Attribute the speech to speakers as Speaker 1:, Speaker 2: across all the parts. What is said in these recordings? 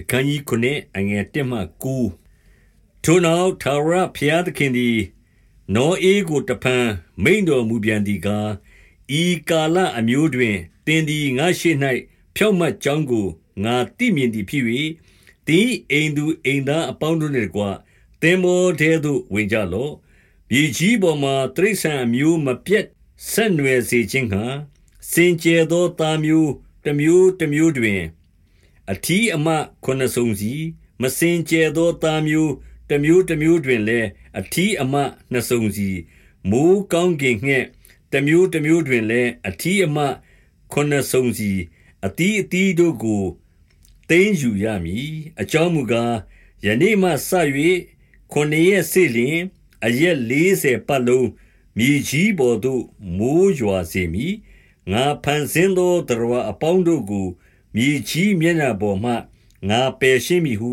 Speaker 1: အခန်းကြီး9အငယ်1မှ9ထိုနောက်ထာဝရဘုရားသခင်သည်နောအေးကိုတဖန်မိန်တော်မူပြန်သည်ကားဤကာလအမျိုးတွင်တင်းသည်ငါရှိ၌ဖြောက်မှတ်ကြောင်းကိုငါသိမြင်သည်ဖြစ်၍တင်းအိမ်သူအိမ်သားအပေါင်းတို့နှင့်ကွာသင်္ဘောထဲသို့ဝင်ကြလော့မြေကြီးပေါ်မှတရိษံအမျိုးမပြတ်ဆက်နွယ်စေခြင်းဟာစင်ကြယ်သောသားမျိုးတစ်မျိုးတစ်မျိုးတွင် အထီးအမခုနစုံစီ မစင်ကြယ်သောသားမျိုးတစ်မျိုးတစ်မျိုးတွင်လည်း အထီးအမနှစ်စုံစီ မိုးကောင်းကင်ငှက်တစ်မျိုးတစ်မျိုးတွင်လည်း အထီးအမခုနစုံစီအတီးအတီးတို့ကိုတင်းယူရမည် အကြောင်းမူကား ယနေ့မှစ၍ခုနှစ်ရက်စေလျင် အရက်40ပတ်လုံး မြေကြီးပေါ်သို့ မိုးရွာစေမည် ငါဖန်ဆင်းသောတရားအပေါင်းတို့ကို မြေကြီးမျက်နှာပေါ်မှငါပယ်ရှင်းမည်ဟု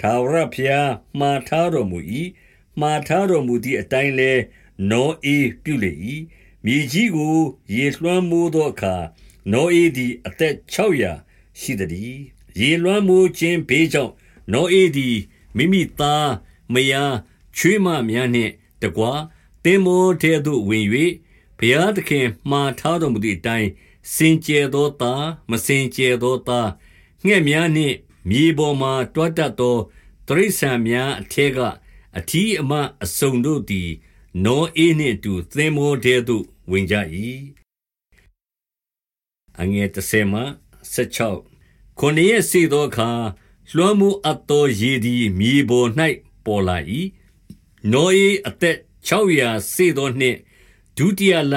Speaker 1: ထာဝရဘုရားမှားထားတော်မူ၏မှားထားတော်မူသည့်အတိုင်းလဲနောအေးပြုလေ၏မြေကြီးကိုရေလွှမ်းမိုးသောအခါနောအေးသည်အသက်600ရှိသည်ရေလွှမ်းမိုးခြင်းဘေးကြောင့်နောအေးသည်မိမိသားမယားချွေးမများနှင့်တကွာသင်္ဘောထဲသို့ဝင်၍ဘုရားသခင်မှားထားတော်မူသည့်အတိုင်း စင်ကြယ်သောသားမစင်ကြယ်သောသားငှက်များနှင့်မြေပေါ်မှတွားတတ်သောတရိษံများအထက်ကအထီးအမအစုံတို့သည်နောအေးနှင့်တူသင်္ဘောထဲသို့ဝင်ကြ၏အငယ်30မှ16ခொနည်းစေသောအခါလွှမ်းမိုးအပ်သောရေသည်မြေပေါ်၌ပေါ်လာ၏နောအေးအသက်600စေသောနှင့်ဒုတိယလ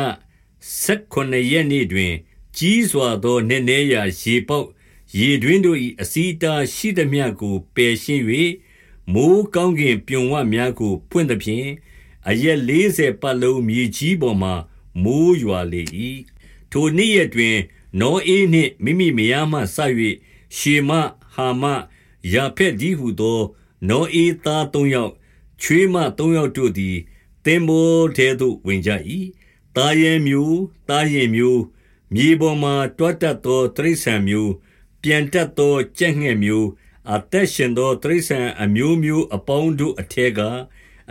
Speaker 1: 16ရက်နေ့တွင် ကြီးစွာသောနည်းနည်းရာရေပေါက်ရေတွင်းတို့၏အစီးတာရှိသမျှကိုပယ်ရှင်း၍မိုးကောင်းကင်ပြွန်ဝများကိုဖွင့်သဖြင့်အရက်40ပတ်လုံးမြေကြီးပေါ်မှမိုးရွာလေ၏ထိုနေ့ရက်တွင်နောအေးနှင့်မိမိမယားမှဆ၍ရှေမဟာမယာဖက်ဒီဟုသောနောအေးသား၃ယောက်ချွေးမ၃ယောက်တို့သည်သင်္ဘောထဲသို့ဝင်ကြ၏။သားရဲမျိုးသားရင်မျိုး မြေပေါ်မှာ တွားတတ်သော တိရစ္ဆာန်မျိုး၊ပျံတတ်သော ကြက်ငှက်မျိုး၊အသက်ရှင်သော တိရစ္ဆာန်အမျိုးမျိုးအပေါင်းတို့အထဲက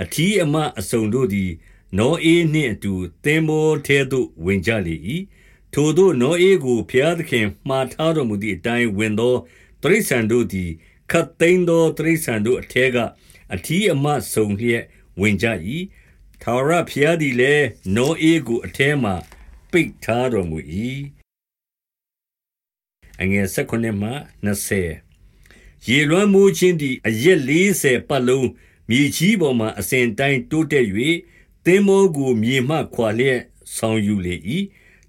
Speaker 1: အထီးအမအစုံတို့သည် နောဧနှင့်အတူ သင်္ဘောထဲသို့ ဝင်ကြလေ၏။ထိုသို့ နောဧကို ဘုရားသခင်မှာထားတော်မူသည် အတိုင်း ဝင်သော တိရစ္ဆာန်တို့သည် ခပ်သိမ်းသော တိရစ္ဆာန်တို့အထဲက အထီးအမစုံလျက် ဝင်ကြ၏။ထာဝရဘုရားသည်လည်း နောဧကို အထဲမှာ ပိတ်ထားတော်မူ၏အငယ်16မှ20ရေလွှမ်းမိုးခြင်းသည်အရက်40ပတ်လုံးမြေကြီးပေါ်မှအစဉ်တိုင်းတိုးတက်၍သင်္ဘောကိုမြေမှခွာလျက်ဆောင်ယူလေ၏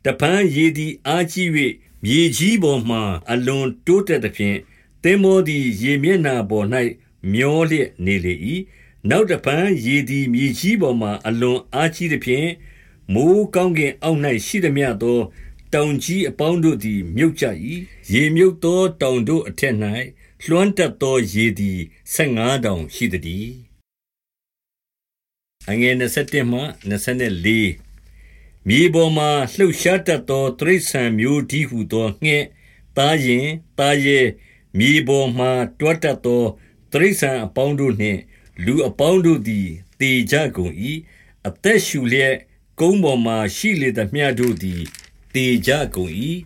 Speaker 1: တပန်းရေသည်အားကြီး၍မြေကြီးပေါ်မှအလွန်တိုးတက်သဖြင့်သင်္ဘောသည်ရေမျက်နှာပေါ်၌မျောလျက်နေလေ၏နောက်တဖန်ရေသည်မြေကြီးပေါ်မှအလွန်အားကြီးသဖြင့် မိုးကောင်းကင်အောက်၌ရှိသမျှသော တောင်ကြီးအပေါင်းတို့သည် မြုပ်ကြ၏ရေမြုပ်သော တောင်တို့အထက်၌လွှမ်းတက်သောရေသည်15တောင်ရှိသည်အငယ်27မှ24မြေပေါ်မှလှုပ်ရှားတတ်သောတရိษံမျိုးဒီဟုသောငှက်သားရင်သားရဲမြေပေါ်မှတွားတတ်သောတရိษံအပေါင်းတို့နှင့် လူအပေါင်းတို့သည်တေကြကုန်၏အသက်ရှူလျက် ကုန်းပေါ်မှရှိလေသမျှတို့သည်တေကြကုန်၏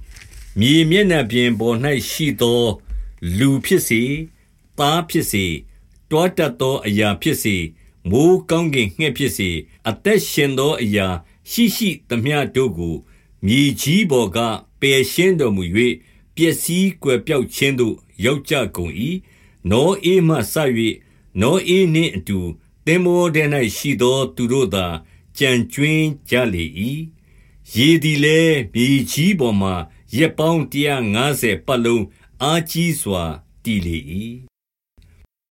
Speaker 1: မြေမျက်နှာပြင်ပေါ်၌ရှိသော လူဖြစ်စေသားဖြစ်စေတောတတ်သောအရာဖြစ်စေမိုးကောင်းကင်ငှက်ဖြစ်စေအသက်ရှင်သောအရာရှိရှိသမျှတို့ကိုမြေကြီးပေါ်ကပယ်ရှင်းတော်မူ၍ပျက်စီးကွယ်ပြောက်ခြင်းသို့ရောက်ကြကုန်၏နောအေးမှဆ၍နောဧနှင့်အတူသင်္ဘောထဲ၌ရှိသောသူတို့သာ ကျန်ကြွင်းကြလေ၏။ရေသည်လည်းမြေကြီးပေါ်မှာရက်ပေါင်းတရာငါးဆယ်ပတ်လုံးအားကြီးစွာတည်လေ၏။